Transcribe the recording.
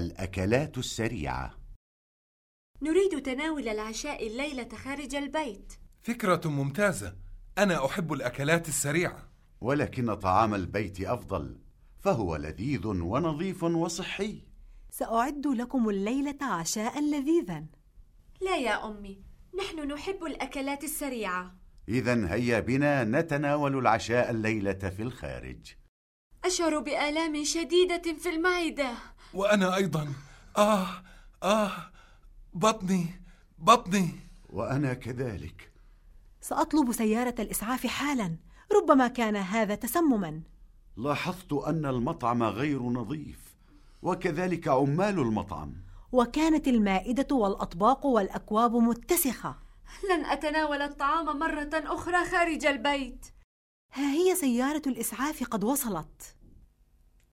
الأكلات السريعة. نريد تناول العشاء الليلة خارج البيت. فكرة ممتازة. أنا أحب الأكلات السريعة. ولكن طعام البيت أفضل. فهو لذيذ ونظيف وصحي. سأعد لكم الليلة عشاء لذيذا. لا يا أمي نحن نحب الأكلات السريعة. إذا هيا بنا نتناول العشاء الليلة في الخارج. أشعر بآلام شديدة في المعدة. وأنا أيضا. آه آه بطني بطني. وأنا كذلك. سأطلب سيارة الإسعاف حالا. ربما كان هذا تسمما. لاحظت أن المطعم غير نظيف وكذلك عمال المطعم. وكانت المائدة والأطباق والأكواب متسخة. لن أتناول الطعام مرة أخرى خارج البيت. ها هي سيارة الإسعاف قد وصلت.